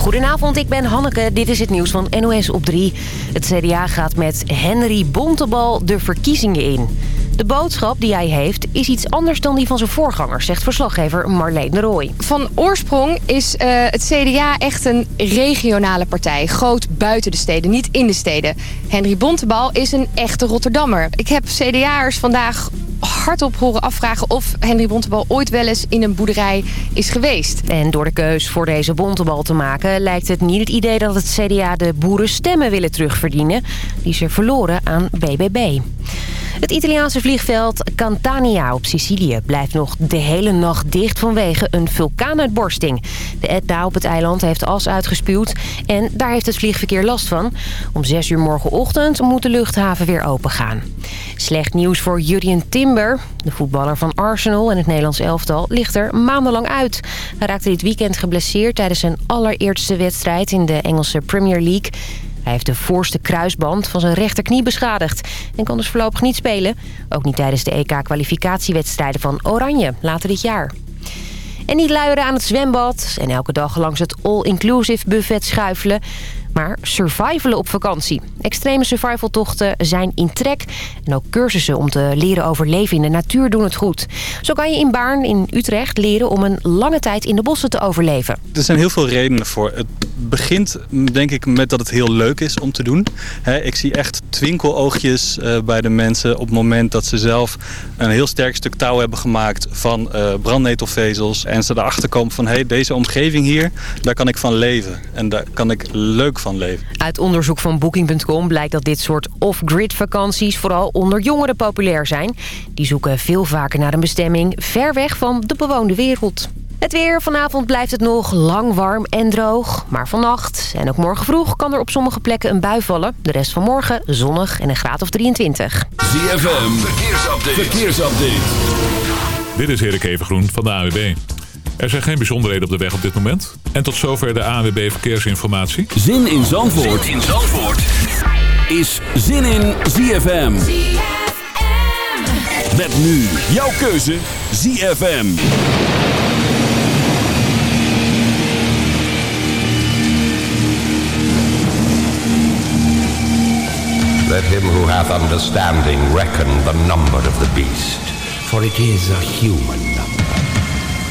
Goedenavond, ik ben Hanneke. Dit is het nieuws van NOS op 3. Het CDA gaat met Henry Bontebal de verkiezingen in. De boodschap die hij heeft is iets anders dan die van zijn voorganger, zegt verslaggever Marleen de Rooij. Van oorsprong is uh, het CDA echt een regionale partij. Groot buiten de steden, niet in de steden. Henry Bontebal is een echte Rotterdammer. Ik heb CDA'ers vandaag hardop horen afvragen of Henry Bontebal ooit wel eens in een boerderij is geweest. En door de keus voor deze Bontebal te maken lijkt het niet het idee dat het CDA de boerenstemmen willen terugverdienen die ze verloren aan BBB. Het Italiaanse vliegveld Cantania op Sicilië blijft nog de hele nacht dicht vanwege een vulkaanuitborsting. De Etna op het eiland heeft as uitgespuwd en daar heeft het vliegverkeer last van. Om 6 uur morgenochtend moet de luchthaven weer opengaan. Slecht nieuws voor Jurien Timber. De voetballer van Arsenal en het Nederlands elftal ligt er maandenlang uit. Hij raakte dit weekend geblesseerd tijdens zijn allereerste wedstrijd in de Engelse Premier League. Hij heeft de voorste kruisband van zijn rechterknie beschadigd en kan dus voorlopig niet spelen. Ook niet tijdens de EK-kwalificatiewedstrijden van Oranje later dit jaar. En niet luieren aan het zwembad en elke dag langs het all-inclusive buffet schuifelen maar survivalen op vakantie. Extreme survivaltochten zijn in trek. En ook cursussen om te leren overleven in de natuur doen het goed. Zo kan je in Baarn in Utrecht leren om een lange tijd in de bossen te overleven. Er zijn heel veel redenen voor. Het begint denk ik met dat het heel leuk is om te doen. ik zie echt twinkeloogjes uh, bij de mensen op het moment dat ze zelf een heel sterk stuk touw hebben gemaakt van uh, brandnetelvezels. En ze erachter komen van hey, deze omgeving hier, daar kan ik van leven. En daar kan ik leuk van leven. Uit onderzoek van Booking.com blijkt dat dit soort off-grid vakanties vooral onder jongeren populair zijn. Die zoeken veel vaker naar een bestemming ver weg van de bewoonde wereld. Het weer. Vanavond blijft het nog lang warm en droog. Maar vannacht en ook morgen vroeg kan er op sommige plekken een bui vallen. De rest van morgen zonnig en een graad of 23. ZFM. Verkeersupdate. Verkeersupdate. Dit is Erik Evengroen van de AWB. Er zijn geen bijzonderheden op de weg op dit moment. En tot zover de ANWB Verkeersinformatie. Zin in Zandvoort, zin in Zandvoort. is Zin in ZFM. ZFM. Met nu jouw keuze ZFM. Let him who hath understanding reckon the number of the beast, for it is a human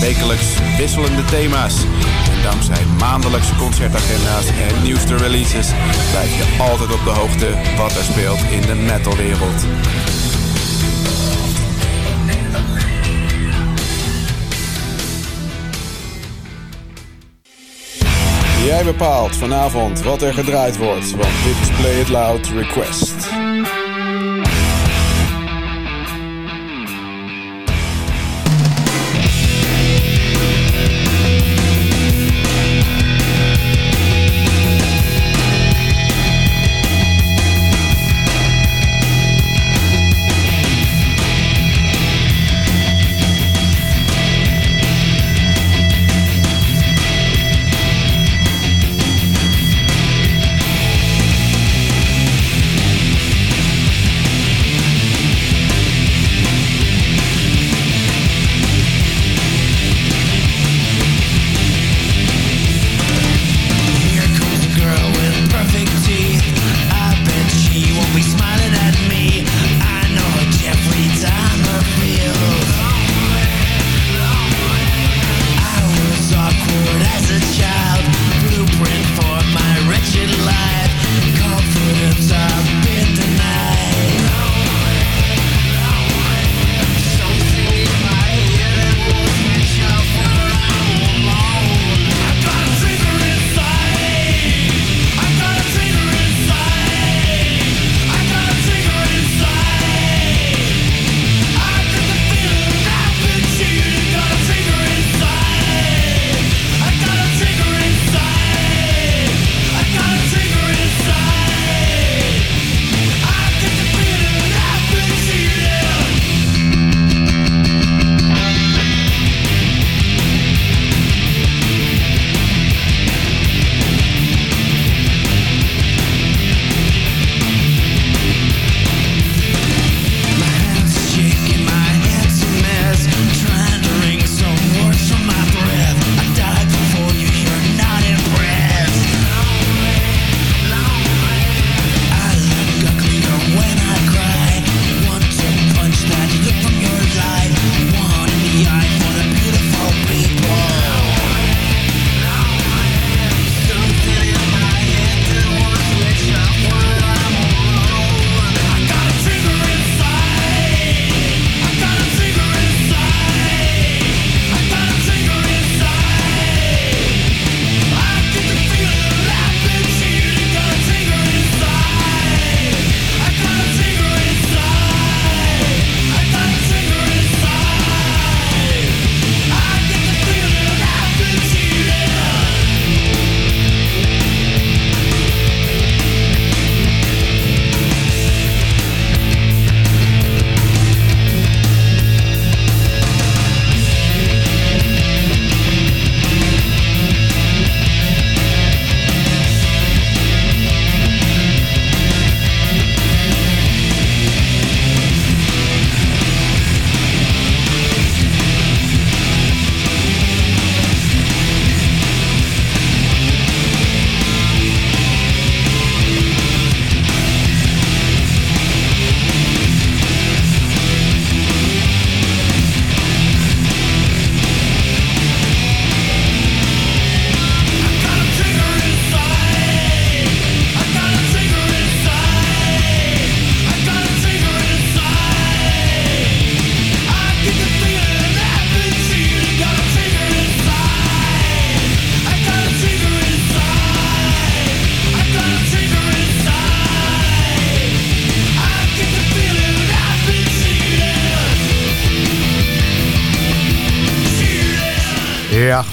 Wekelijks wisselende thema's dankzij maandelijkse concertagenda's en nieuwste releases blijf je altijd op de hoogte wat er speelt in de metalwereld. Jij bepaalt vanavond wat er gedraaid wordt, want dit is Play It Loud Request.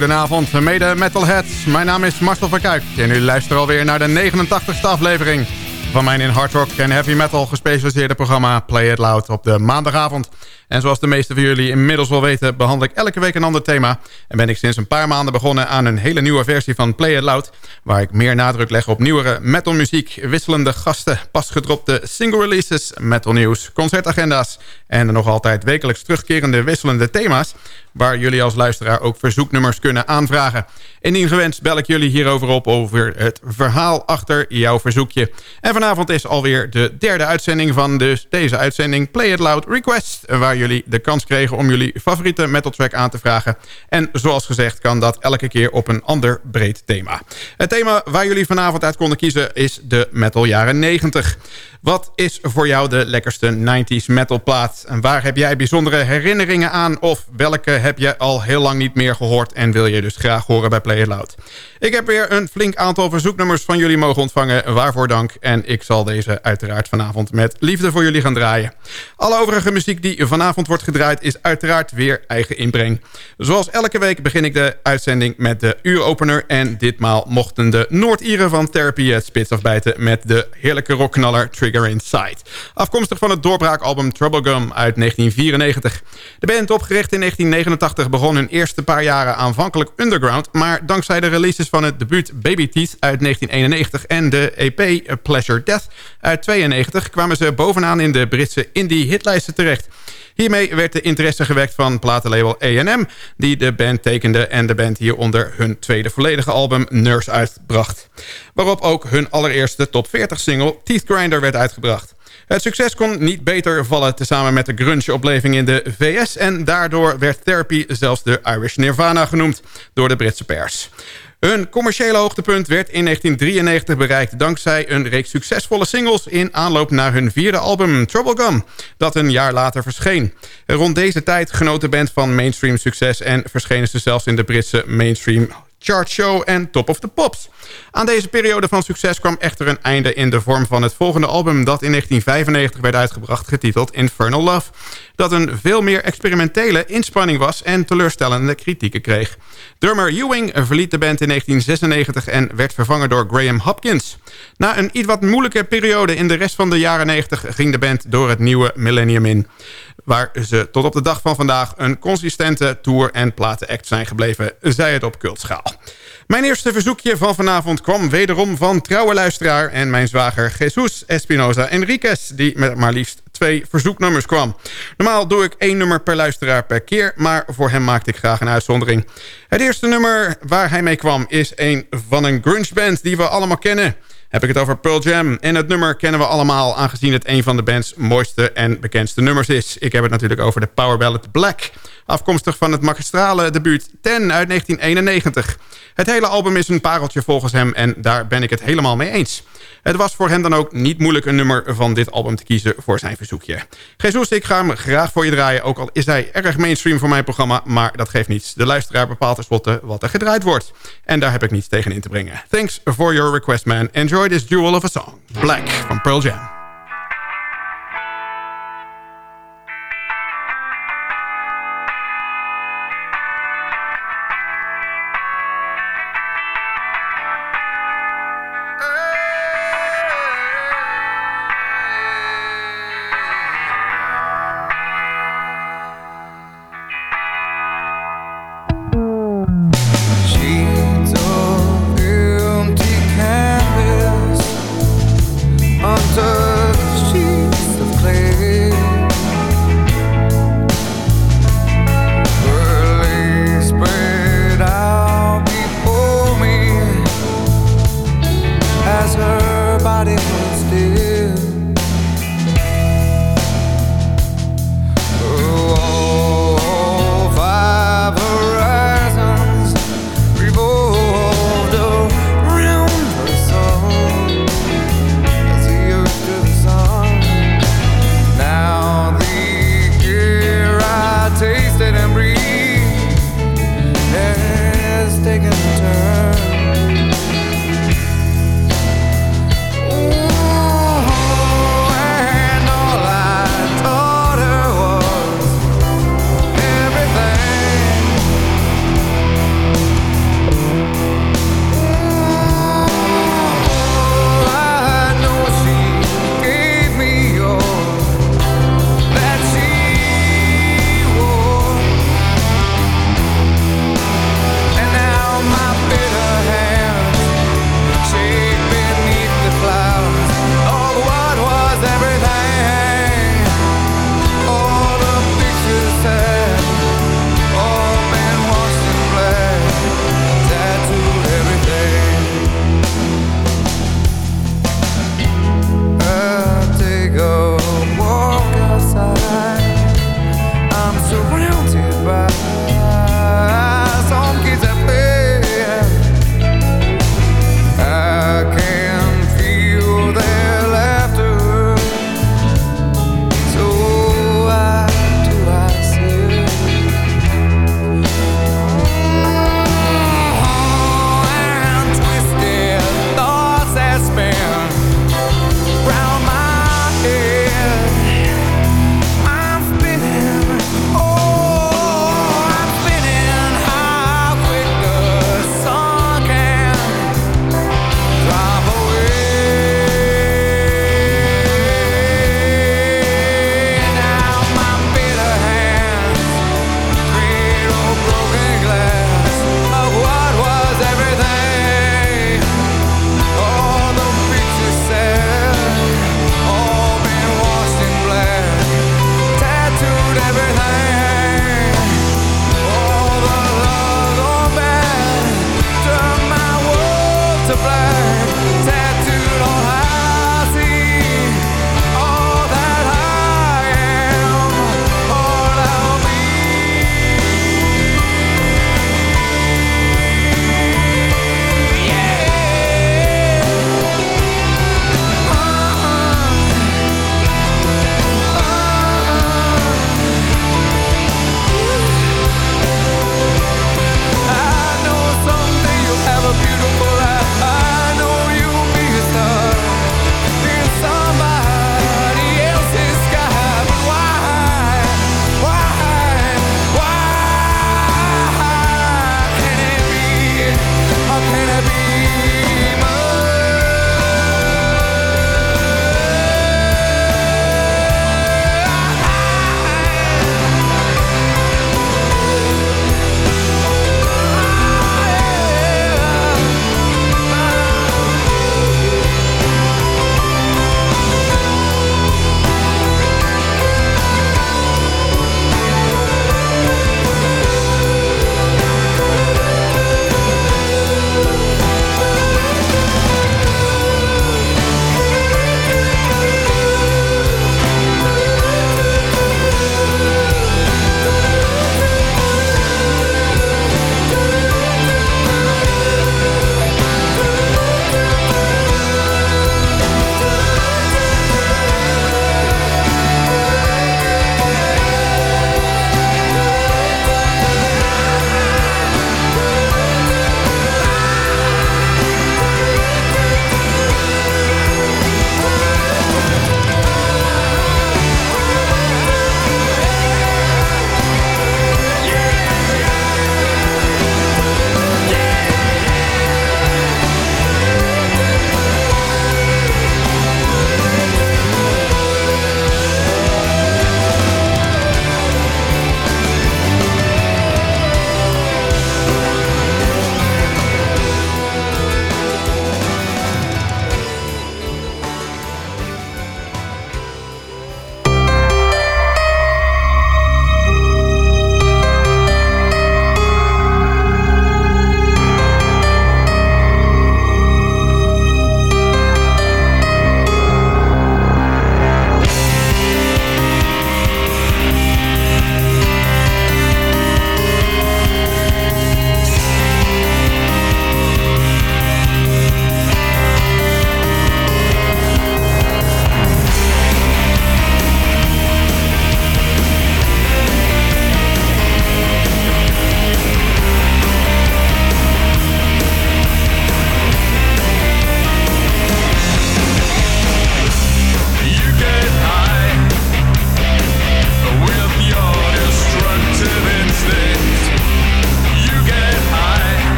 Goedenavond, mede metalheads. Mijn naam is Marcel van Kuik en u luistert alweer naar de 89ste aflevering van mijn in hard rock en heavy metal gespecialiseerde programma Play It Loud op de maandagavond. En zoals de meeste van jullie inmiddels wel weten... behandel ik elke week een ander thema. En ben ik sinds een paar maanden begonnen aan een hele nieuwe versie van Play It Loud... waar ik meer nadruk leg op nieuwere metalmuziek... wisselende gasten, pas gedropte single releases... metalnieuws, concertagenda's... en de nog altijd wekelijks terugkerende wisselende thema's... waar jullie als luisteraar ook verzoeknummers kunnen aanvragen. Indien gewenst bel ik jullie hierover op over het verhaal achter jouw verzoekje. En vanavond is alweer de derde uitzending van dus deze uitzending Play It Loud Request... waar jullie de kans kregen om jullie favoriete metal track aan te vragen. En zoals gezegd kan dat elke keer op een ander breed thema. Het thema waar jullie vanavond uit konden kiezen is de metal jaren 90. Wat is voor jou de lekkerste 90s metalplaat? En waar heb jij bijzondere herinneringen aan? Of welke heb je al heel lang niet meer gehoord... en wil je dus graag horen bij Play It Loud? Ik heb weer een flink aantal verzoeknummers van jullie mogen ontvangen. Waarvoor dank. En ik zal deze uiteraard vanavond met liefde voor jullie gaan draaien. Alle overige muziek die vanavond wordt gedraaid... is uiteraard weer eigen inbreng. Zoals elke week begin ik de uitzending met de uuropener... en ditmaal mochten de Noord-Ieren van Therapy het spits afbijten... met de heerlijke rockknaller Afkomstig van het doorbraakalbum Troublegum uit 1994. De band opgericht in 1989 begon hun eerste paar jaren aanvankelijk underground... maar dankzij de releases van het debuut Baby Teeth uit 1991... en de EP Pleasure Death uit 92 kwamen ze bovenaan in de Britse indie hitlijsten terecht... Hiermee werd de interesse gewekt van platenlabel A&M... die de band tekende en de band hieronder hun tweede volledige album Nurse uitbracht. Waarop ook hun allereerste top 40 single Teeth Grinder werd uitgebracht. Het succes kon niet beter vallen tezamen met de grunge-opleving in de VS... en daardoor werd Therapy zelfs de Irish Nirvana genoemd door de Britse pers. Hun commerciële hoogtepunt werd in 1993 bereikt... dankzij een reeks succesvolle singles in aanloop naar hun vierde album Troublegum... dat een jaar later verscheen. Rond deze tijd genoot de band van mainstream succes... en verschenen ze zelfs in de Britse mainstream chartshow en Top of the Pops. Aan deze periode van succes kwam echter een einde in de vorm van het volgende album... dat in 1995 werd uitgebracht, getiteld Infernal Love... dat een veel meer experimentele inspanning was en teleurstellende kritieken kreeg. Drummer Ewing verliet de band in 1996 en werd vervangen door Graham Hopkins. Na een iets wat moeilijke periode in de rest van de jaren 90 ging de band door het nieuwe millennium in waar ze tot op de dag van vandaag een consistente tour- en platenact zijn gebleven, zij het op cultschaal. Mijn eerste verzoekje van vanavond kwam wederom van trouwe luisteraar... en mijn zwager Jesus Espinosa Enriquez... die met maar liefst twee verzoeknummers kwam. Normaal doe ik één nummer per luisteraar per keer... maar voor hem maakte ik graag een uitzondering. Het eerste nummer waar hij mee kwam is een van een grunge band... die we allemaal kennen heb ik het over Pearl Jam. En het nummer kennen we allemaal aangezien het een van de band's mooiste en bekendste nummers is. Ik heb het natuurlijk over de power ballad Black. Afkomstig van het magistrale debuut Ten uit 1991. Het hele album is een pareltje volgens hem en daar ben ik het helemaal mee eens. Het was voor hem dan ook niet moeilijk een nummer van dit album te kiezen voor zijn verzoekje. Jesus, ik ga hem graag voor je draaien, ook al is hij erg mainstream voor mijn programma, maar dat geeft niets. De luisteraar bepaalt tenslotte wat er gedraaid wordt. En daar heb ik niets tegen in te brengen. Thanks for your request, man. Enjoy this jewel of a song. Black van Pearl Jam.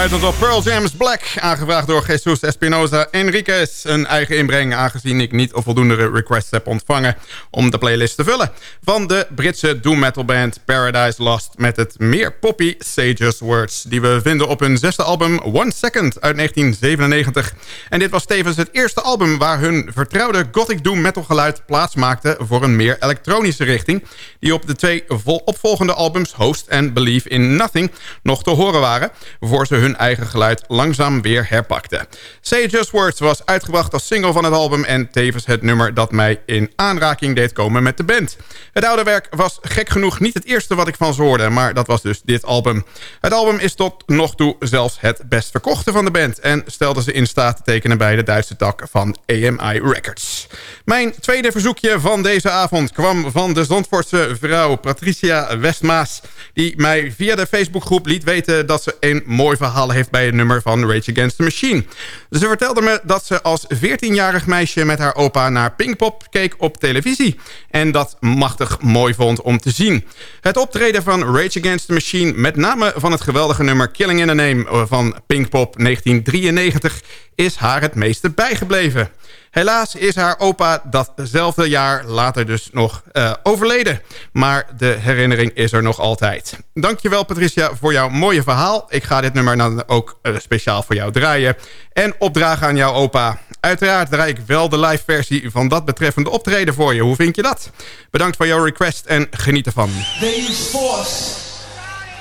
Hoorde aansluitend op Pearl Jam's Black. Aangevraagd door Jesus Espinosa Enriquez. Een eigen inbreng aangezien ik niet voldoende requests heb ontvangen... om de playlist te vullen. Van de Britse doom metal band Paradise Lost... met het meer poppy Sage's Words... die we vinden op hun zesde album One Second uit 1997. En dit was tevens het eerste album... waar hun vertrouwde gothic doom metal geluid plaatsmaakte... voor een meer elektronische richting... die op de twee opvolgende albums Host en Believe in Nothing... nog te horen waren voor ze hun eigen geluid langzaam weer herpakten. Say Just Words was uitgebracht als single van het album... en tevens het nummer dat mij in aanraking deed komen met de band. Het oude werk was gek genoeg niet het eerste wat ik van ze hoorde... maar dat was dus dit album. Het album is tot nog toe zelfs het best verkochte van de band... en stelde ze in staat te tekenen bij de Duitse tak van AMI Records. Mijn tweede verzoekje van deze avond kwam van de Zandvoortse vrouw Patricia Westmaas... die mij via de Facebookgroep liet weten dat ze een mooi verhaal heeft bij een nummer van Rage Against the Machine. Ze vertelde me dat ze als 14-jarig meisje met haar opa naar Pinkpop keek op televisie. En dat machtig mooi vond om te zien. Het optreden van Rage Against the Machine, met name van het geweldige nummer Killing in the Name van Pinkpop 1993, is haar het meeste bijgebleven. Helaas is haar opa datzelfde jaar later dus nog uh, overleden. Maar de herinnering is er nog altijd. Dankjewel Patricia voor jouw mooie verhaal. Ik ga dit nummer dan ook uh, speciaal voor jou draaien. En opdragen aan jouw opa. Uiteraard draai ik wel de live versie van dat betreffende optreden voor je. Hoe vind je dat? Bedankt voor jouw request en geniet ervan. They use force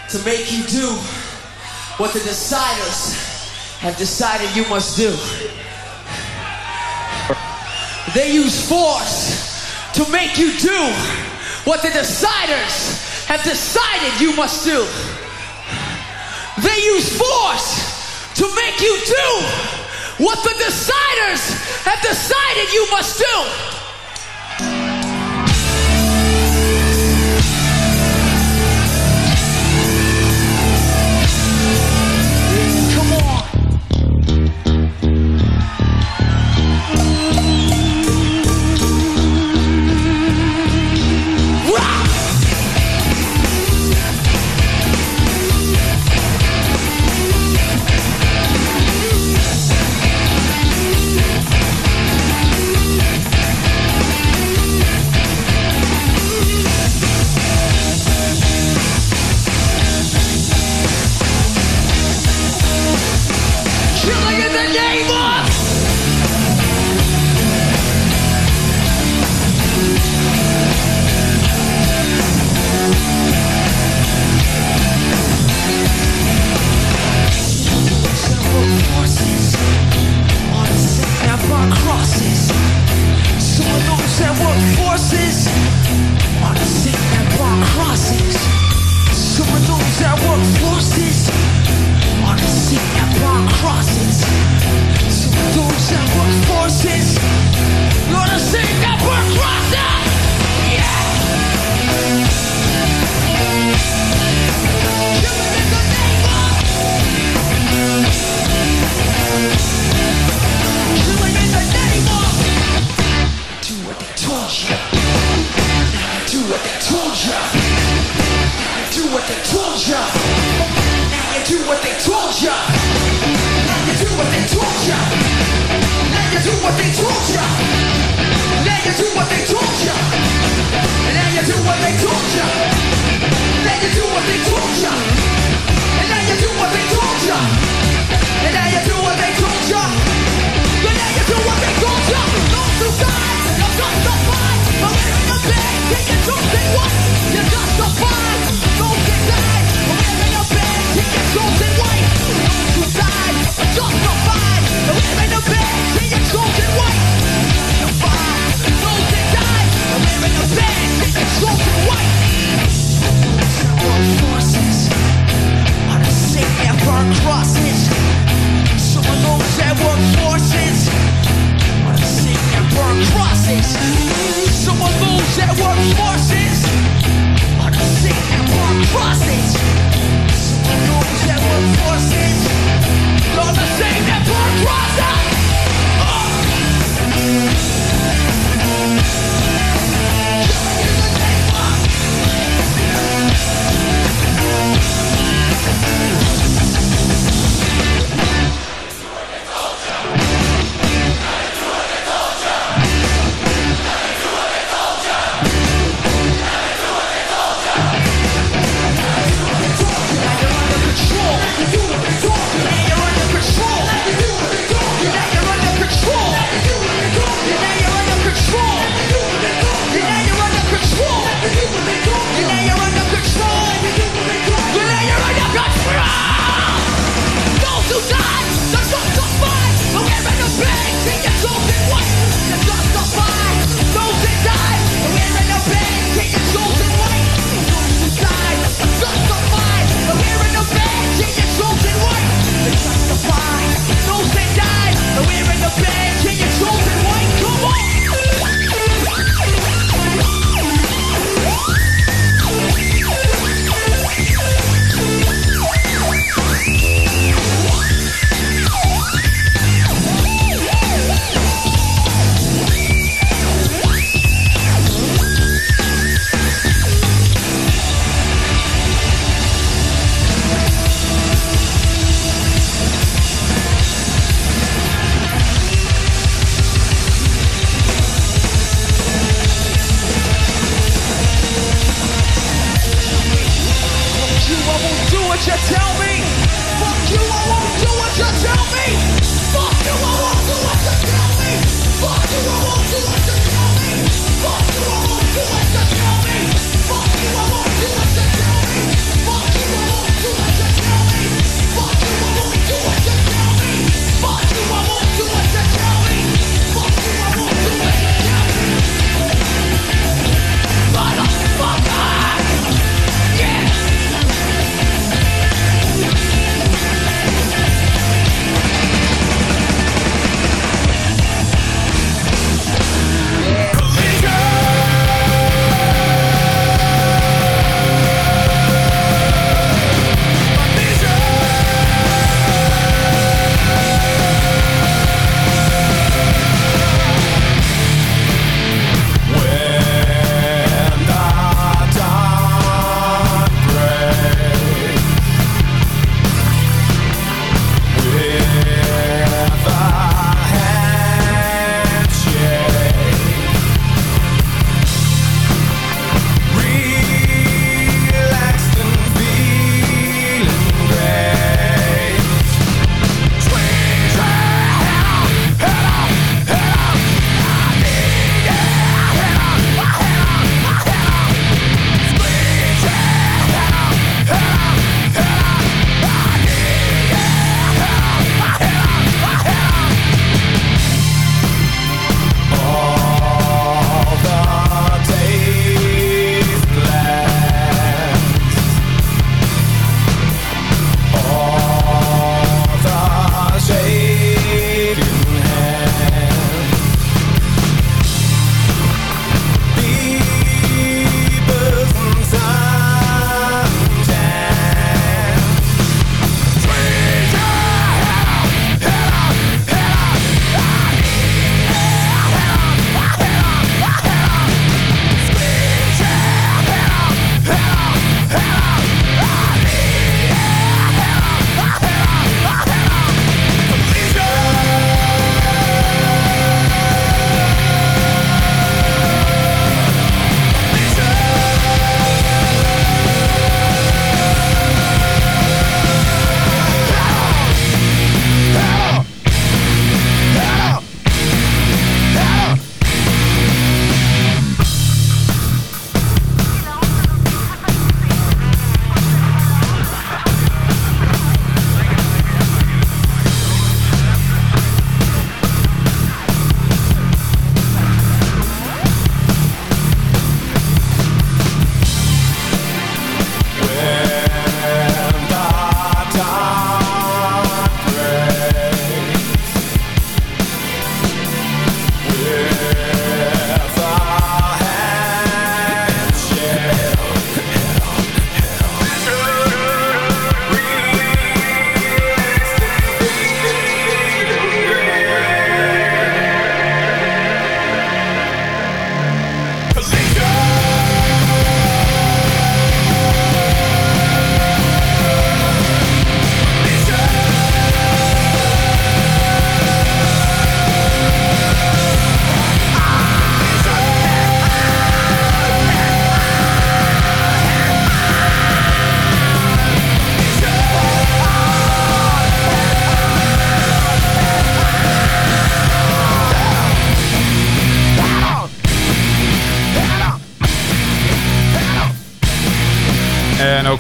to make you do what the deciders have decided you must do. They use force to make you do what the deciders have decided you must do. They use force to make you do what the deciders have decided you must do.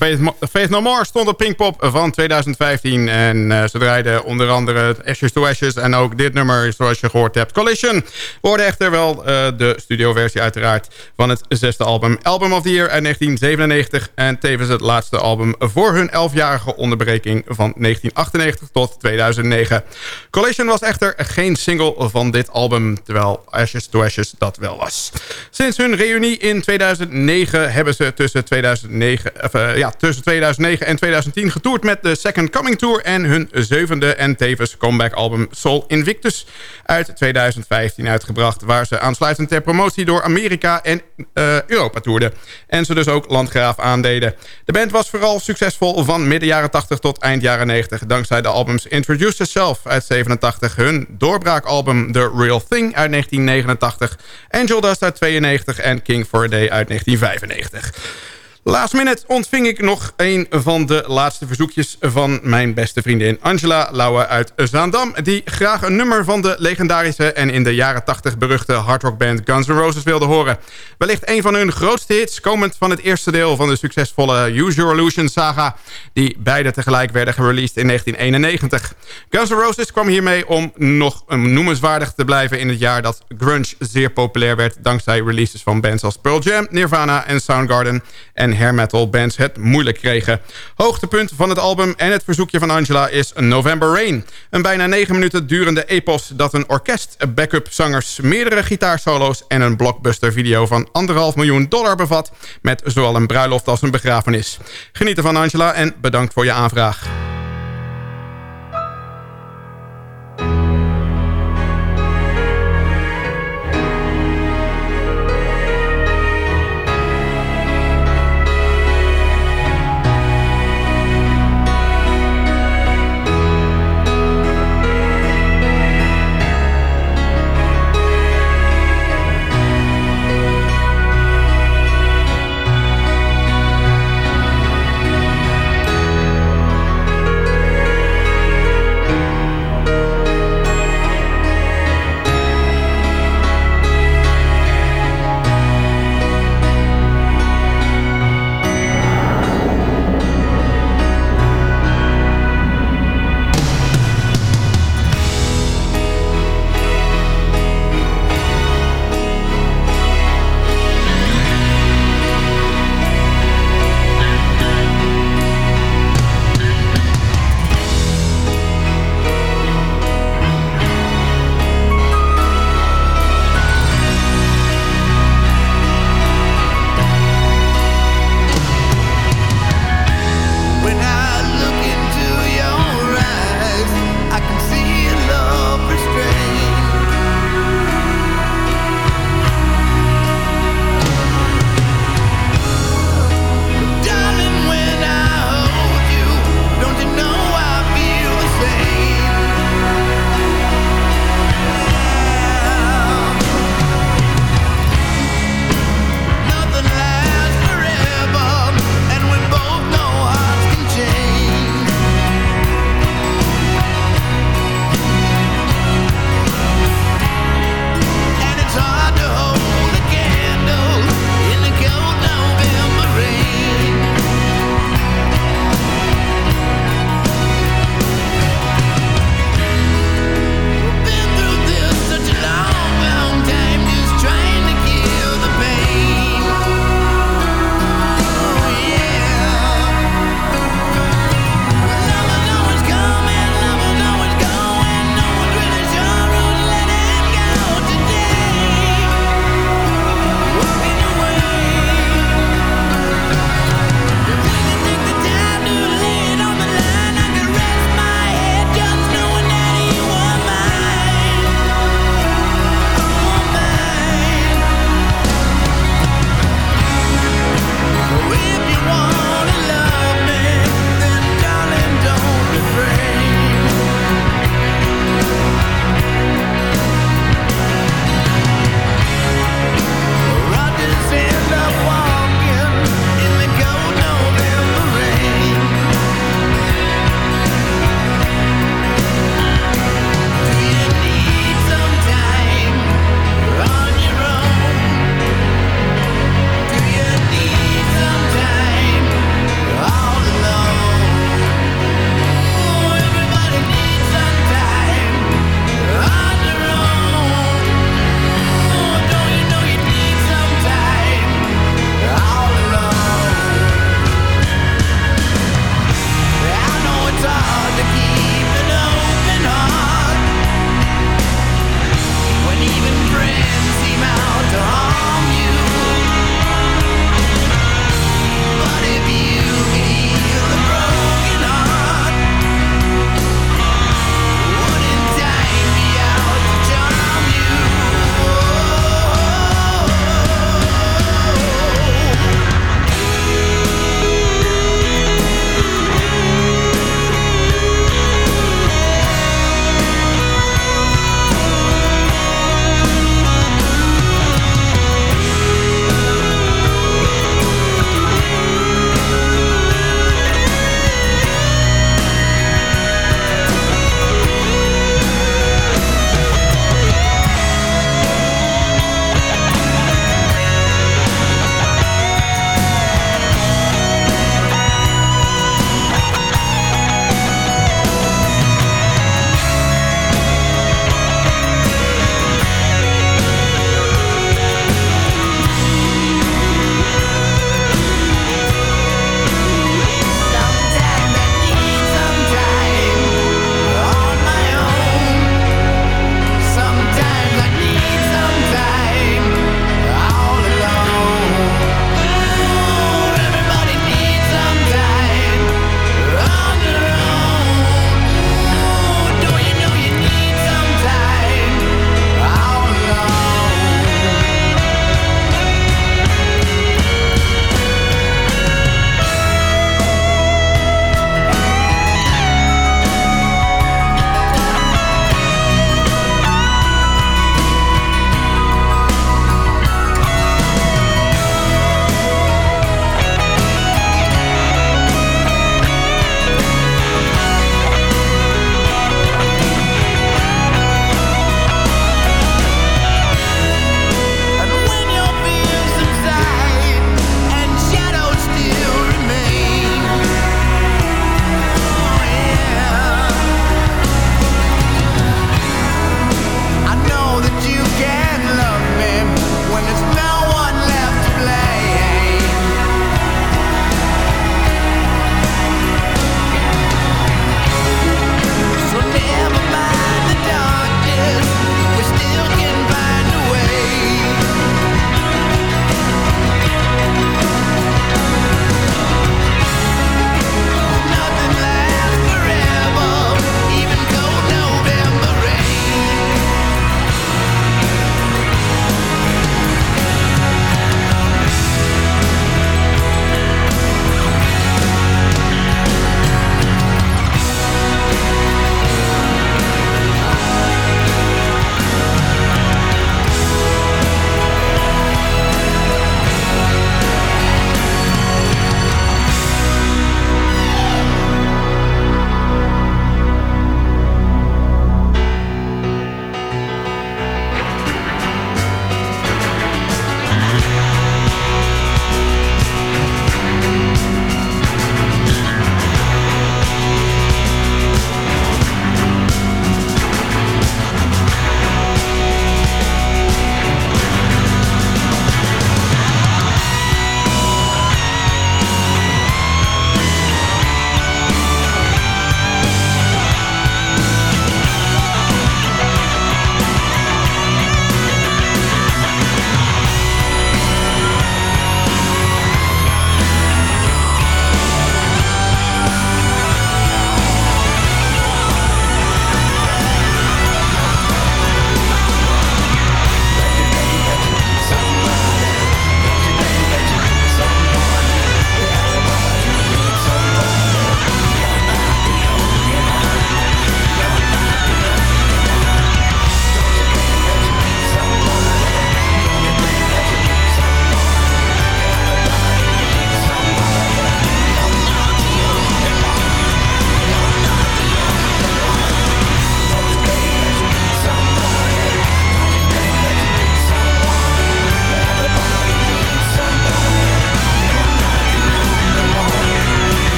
Faith No More stond op Pinkpop van 2015. En uh, ze draaiden onder andere Ashes to Ashes. En ook dit nummer, zoals je gehoord hebt, Collision. Worden echter wel uh, de studioversie uiteraard van het zesde album. Album of the Year uit 1997. En tevens het laatste album voor hun elfjarige onderbreking van 1998 tot 2009. Collision was echter geen single van dit album. Terwijl Ashes to Ashes dat wel was. Sinds hun reunie in 2009 hebben ze tussen 2009... Uh, ja, tussen 2009 en 2010 getoerd met de Second Coming Tour... en hun zevende en tevens comeback album Soul Invictus uit 2015 uitgebracht... waar ze aansluitend ter promotie door Amerika en uh, Europa toerden. En ze dus ook landgraaf aandeden. De band was vooral succesvol van midden jaren 80 tot eind jaren 90... dankzij de albums Introduce Yourself uit 87... hun doorbraakalbum The Real Thing uit 1989... Angel Dust uit 92 en King for a Day uit 1995. Last minute ontving ik nog een van de laatste verzoekjes van mijn beste vriendin Angela Lauwe uit Zaandam... die graag een nummer van de legendarische en in de jaren 80 beruchte hardrockband Guns N' Roses wilde horen. Wellicht een van hun grootste hits, komend van het eerste deel van de succesvolle Use Your Illusion saga... die beide tegelijk werden gereleased in 1991. Guns N' Roses kwam hiermee om nog noemenswaardig te blijven in het jaar dat grunge zeer populair werd... dankzij releases van bands als Pearl Jam, Nirvana en Soundgarden... en hair metal bands het moeilijk kregen. Hoogtepunt van het album en het verzoekje van Angela is November Rain. Een bijna 9 minuten durende epos dat een orkest, backup zangers, meerdere gitaarsolo's en een blockbuster video van anderhalf miljoen dollar bevat met zowel een bruiloft als een begrafenis. Geniet ervan Angela en bedankt voor je aanvraag.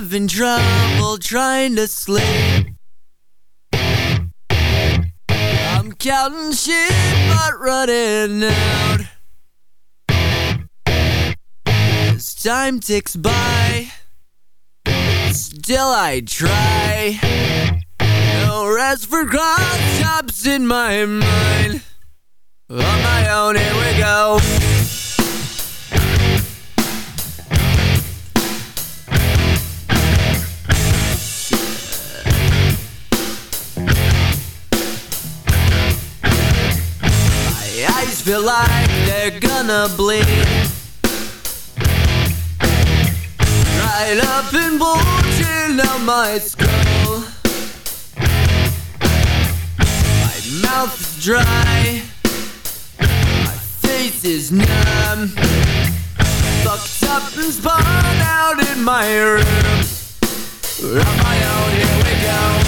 Having trouble trying to sleep. I'm counting sheep but running out. As time ticks by, still I try. No rest for cross in my mind. On my own, here we go. Feel like they're gonna bleed. Right up and bulging out my skull. My mouth is dry. My face is numb. Fucked up and spun out in my room. On my own, here we go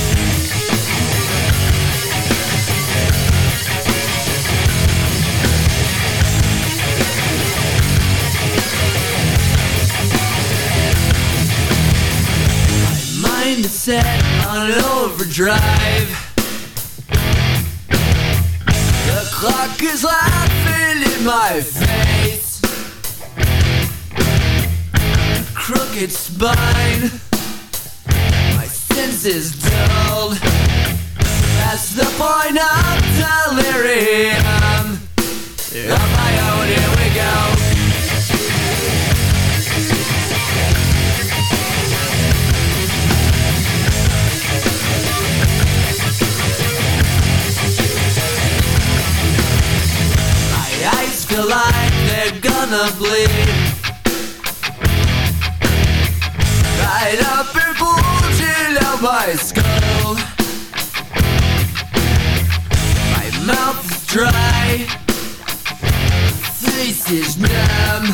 mind is set on overdrive. The clock is laughing in my face. Crooked spine. My senses dulled That's the point of delirium On my own, here we go they're gonna bleed. Right up and bulging out my skull. My mouth is dry. Face is numb.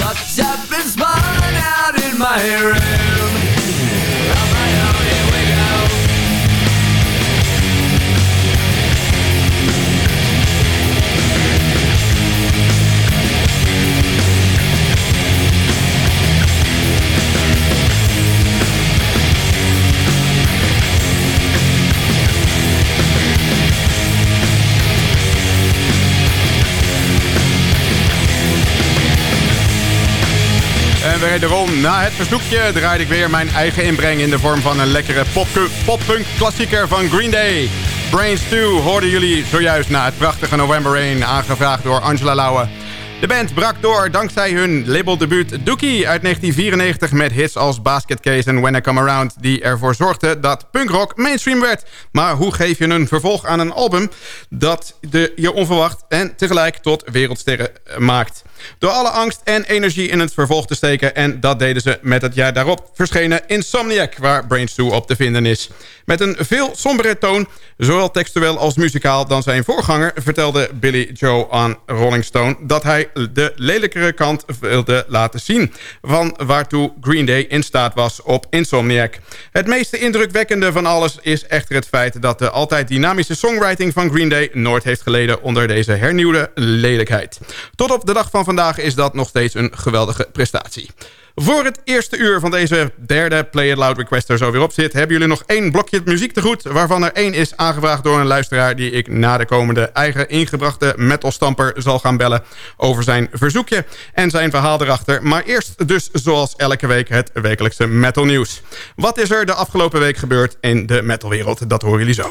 Fucked up and spun out in my room wederom, na het verzoekje draaide ik weer mijn eigen inbreng... in de vorm van een lekkere pop- poppunk klassieker van Green Day. Brains 2 hoorden jullie zojuist na het prachtige November Rain... aangevraagd door Angela Lauwe. De band brak door dankzij hun labeldebuut Dookie uit 1994... met hits als Basket Case en When I Come Around... die ervoor zorgden dat punkrock mainstream werd. Maar hoe geef je een vervolg aan een album... dat de, je onverwacht en tegelijk tot wereldsterren maakt... Door alle angst en energie in het vervolg te steken... en dat deden ze met het jaar daarop verschenen Insomniac... waar Brains 2 op te vinden is. Met een veel sombere toon, zowel textueel als muzikaal... dan zijn voorganger vertelde Billy Joe aan Rolling Stone... dat hij de lelijkere kant wilde laten zien... van waartoe Green Day in staat was op Insomniac. Het meest indrukwekkende van alles is echter het feit... dat de altijd dynamische songwriting van Green Day... nooit heeft geleden onder deze hernieuwde lelijkheid. Tot op de dag van vandaag is dat nog steeds een geweldige prestatie. Voor het eerste uur van deze derde Play It Loud request er zo weer op zit... hebben jullie nog één blokje muziek te goed... waarvan er één is aangevraagd door een luisteraar... die ik na de komende eigen ingebrachte metalstamper zal gaan bellen... over zijn verzoekje en zijn verhaal erachter. Maar eerst dus zoals elke week het wekelijkse metal nieuws. Wat is er de afgelopen week gebeurd in de metalwereld? Dat horen jullie zo.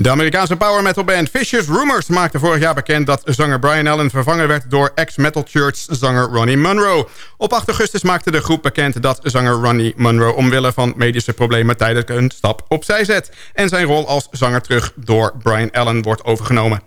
De Amerikaanse power metal band Vicious Rumors maakte vorig jaar bekend dat zanger Brian Allen vervangen werd door ex-Metal Church zanger Ronnie Munro. Op 8 augustus maakte de groep bekend dat zanger Ronnie Munro omwille van medische problemen tijdelijk een stap opzij zet en zijn rol als zanger terug door Brian Allen wordt overgenomen.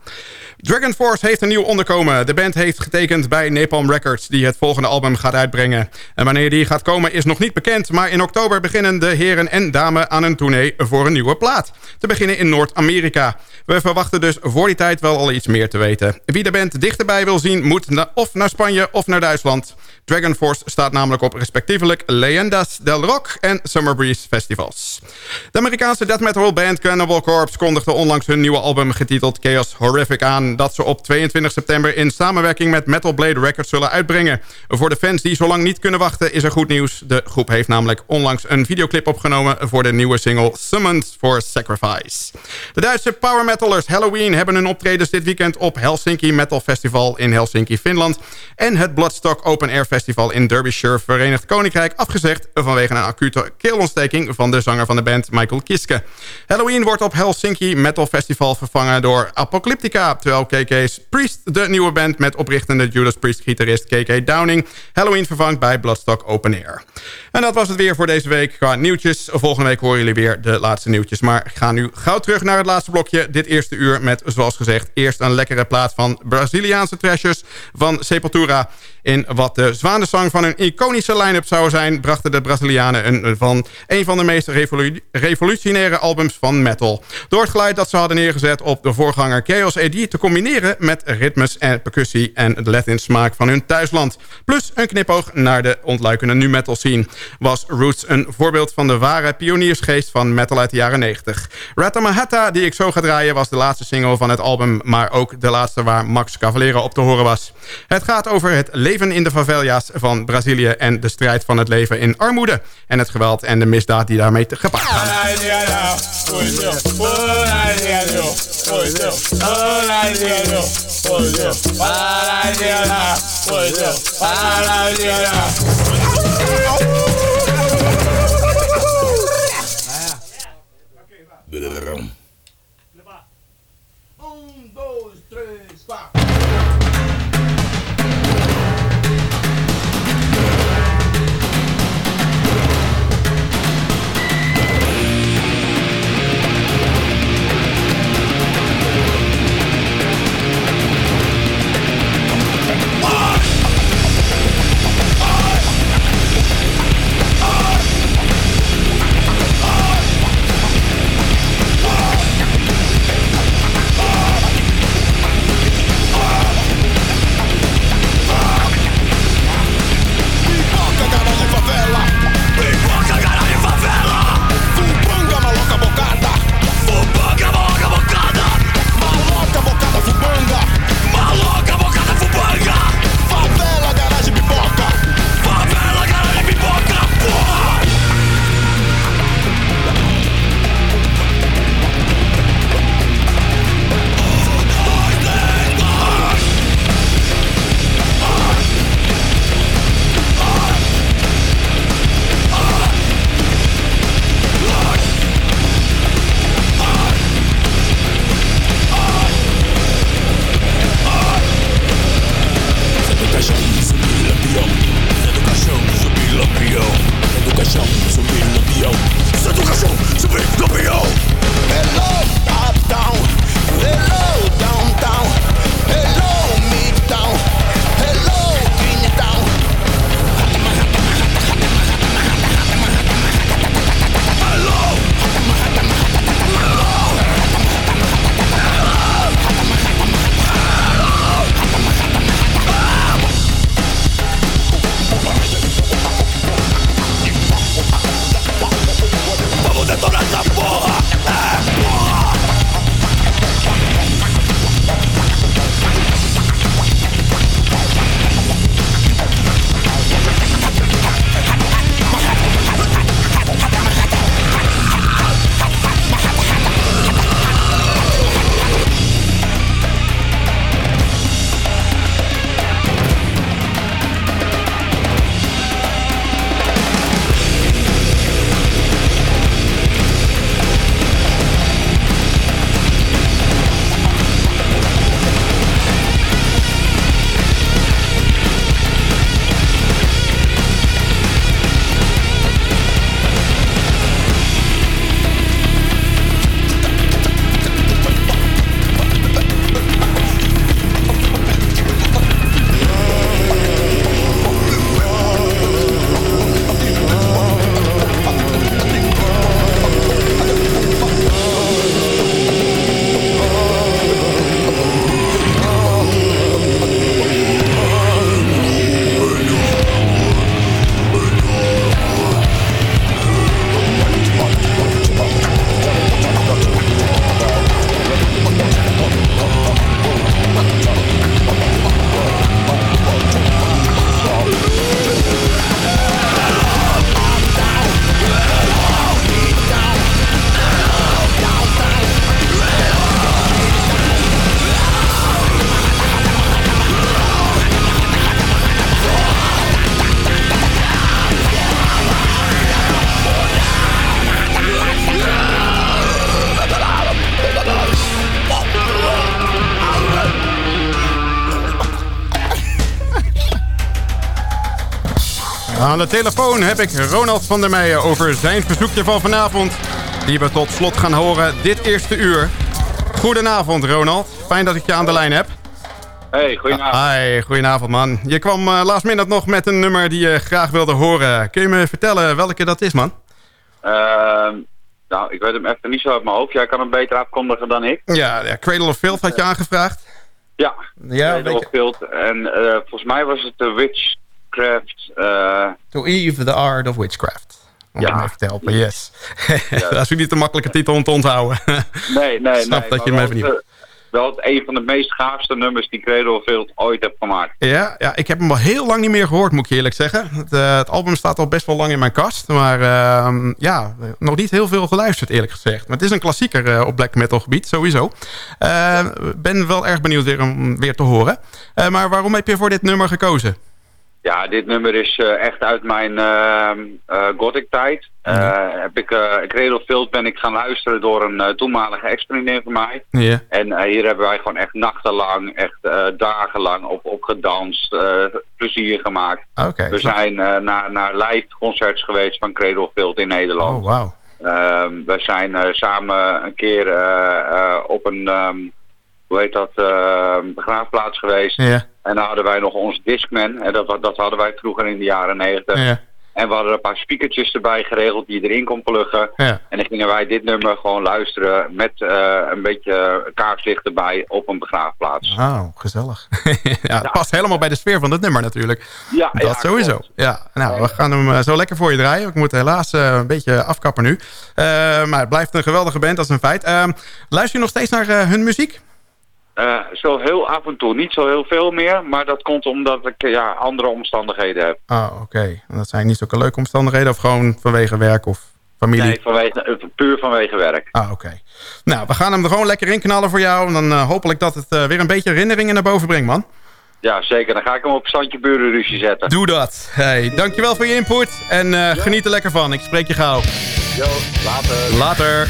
Dragon Force heeft een nieuw onderkomen. De band heeft getekend bij Napalm Records... die het volgende album gaat uitbrengen. En wanneer die gaat komen is nog niet bekend... maar in oktober beginnen de heren en dames aan een tournee voor een nieuwe plaat. Te beginnen in Noord-Amerika. We verwachten dus voor die tijd wel al iets meer te weten. Wie de band dichterbij wil zien moet of naar Spanje of naar Duitsland... Dragon Force staat namelijk op respectievelijk Leyendas del Rock en Summer Breeze festivals. De Amerikaanse death metal band Cannibal Corpse kondigde onlangs hun nieuwe album getiteld Chaos Horrific aan... dat ze op 22 september in samenwerking met Metal Blade Records zullen uitbrengen. Voor de fans die zo lang niet kunnen wachten is er goed nieuws. De groep heeft namelijk onlangs een videoclip opgenomen voor de nieuwe single Summoned for Sacrifice. De Duitse power metalers Halloween hebben hun optredens dit weekend op Helsinki Metal Festival in Helsinki, Finland... en het Bloodstock Open Air Festival in Derbyshire, Verenigd Koninkrijk... afgezegd vanwege een acute keelontsteking van de zanger van de band Michael Kiske. Halloween wordt op Helsinki Metal Festival vervangen door Apocalyptica... terwijl KK's Priest, de nieuwe band met oprichtende Judas Priest-gitarist KK Downing... Halloween vervangt bij Bloodstock Open Air. En dat was het weer voor deze week qua nieuwtjes. Volgende week horen jullie weer de laatste nieuwtjes. Maar ga nu gauw terug naar het laatste blokje. Dit eerste uur met, zoals gezegd, eerst een lekkere plaat van Braziliaanse trashers van Sepultura. In wat de zwanenzang van een iconische line-up zou zijn... brachten de Brazilianen een, van een van de meest revolutionaire albums van metal. Door het geluid dat ze hadden neergezet op de voorganger Chaos AD... te combineren met ritmes en percussie en de Latin smaak van hun thuisland. Plus een knipoog naar de ontluikende nu metal scene. Was Roots een voorbeeld van de ware pioniersgeest van metal uit de jaren 90. Ratamahata, die ik zo ga draaien, was de laatste single van het album... maar ook de laatste waar Max Cavalera op te horen was. Het gaat over het leven in de favela's van Brazilië... en de strijd van het leven in armoede... en het geweld en de misdaad die daarmee te gepaard gaan. Aan de telefoon heb ik Ronald van der Meijen over zijn verzoekje van vanavond. Die we tot slot gaan horen dit eerste uur. Goedenavond Ronald, fijn dat ik je aan de lijn heb. Hey, goedenavond. Hi, goedenavond man. Je kwam uh, last minute nog met een nummer die je graag wilde horen. Kun je me vertellen welke dat is man? Uh, nou, ik weet hem echt niet zo uit mijn hoofd. Jij kan hem beter afkondigen dan ik. Ja, ja Cradle of Filth had je aangevraagd. Ja, ja Cradle of Filth. En uh, volgens mij was het de Witchcraft. Uh... To Eve, the Art of Witchcraft. Om ja. even te helpen, yes. dat is niet een makkelijke titel om te onthouden. nee, nee, Snap nee. dat je hem even niet wel een van de meest gaafste nummers die Cradle Field ooit heeft gemaakt. Ja, ja, ik heb hem al heel lang niet meer gehoord, moet ik je eerlijk zeggen. Het, uh, het album staat al best wel lang in mijn kast. Maar uh, ja, nog niet heel veel geluisterd eerlijk gezegd. Maar het is een klassieker uh, op black metal gebied, sowieso. Ben wel erg benieuwd weer om weer te horen. maar waarom heb je voor dit nummer gekozen? Ja, dit nummer is uh, echt uit mijn uh, uh, gothic tijd. Ja. heb ik, Field ben ik gaan luisteren door een toenmalige ex-vriendin van mij. Ja. En hier hebben wij gewoon echt nachtenlang, echt dagenlang op, op gedanst, plezier gemaakt. Okay. We zijn naar, naar live concerts geweest van Cradle Field in Nederland. Oh, wow. Ehm, we zijn samen een keer op een, um, hoe heet dat, begraafplaats geweest. Ja. En dan hadden wij nog ons Discman. En dat, dat hadden wij vroeger in de jaren negentig. Ja. En we hadden een paar speakertjes erbij geregeld die je erin kon pluggen. Ja. En dan gingen wij dit nummer gewoon luisteren met uh, een beetje kaarslicht erbij op een begraafplaats. Oh, gezellig. ja, past helemaal bij de sfeer van het nummer natuurlijk. Ja, dat ja, sowieso. Klopt. Ja, nou, we gaan hem uh, zo lekker voor je draaien. Ik moet helaas uh, een beetje afkappen nu. maar het blijft een geweldige band, dat is een feit. luister je nog steeds naar hun muziek? Uh, zo heel af en toe, niet zo heel veel meer. Maar dat komt omdat ik ja, andere omstandigheden heb. Ah, oké. Okay. Dat zijn niet zulke leuke omstandigheden of gewoon vanwege werk of familie? Nee, vanwege, puur vanwege werk. Ah, oké. Okay. Nou, we gaan hem er gewoon lekker in knallen voor jou. En dan uh, hopelijk dat het uh, weer een beetje herinneringen naar boven brengt, man. Ja, zeker. Dan ga ik hem op Santje Burenruzie zetten. Doe dat. Hey, dankjewel voor je input. En ja. geniet er lekker van. Ik spreek je gauw. Jo, later. Later.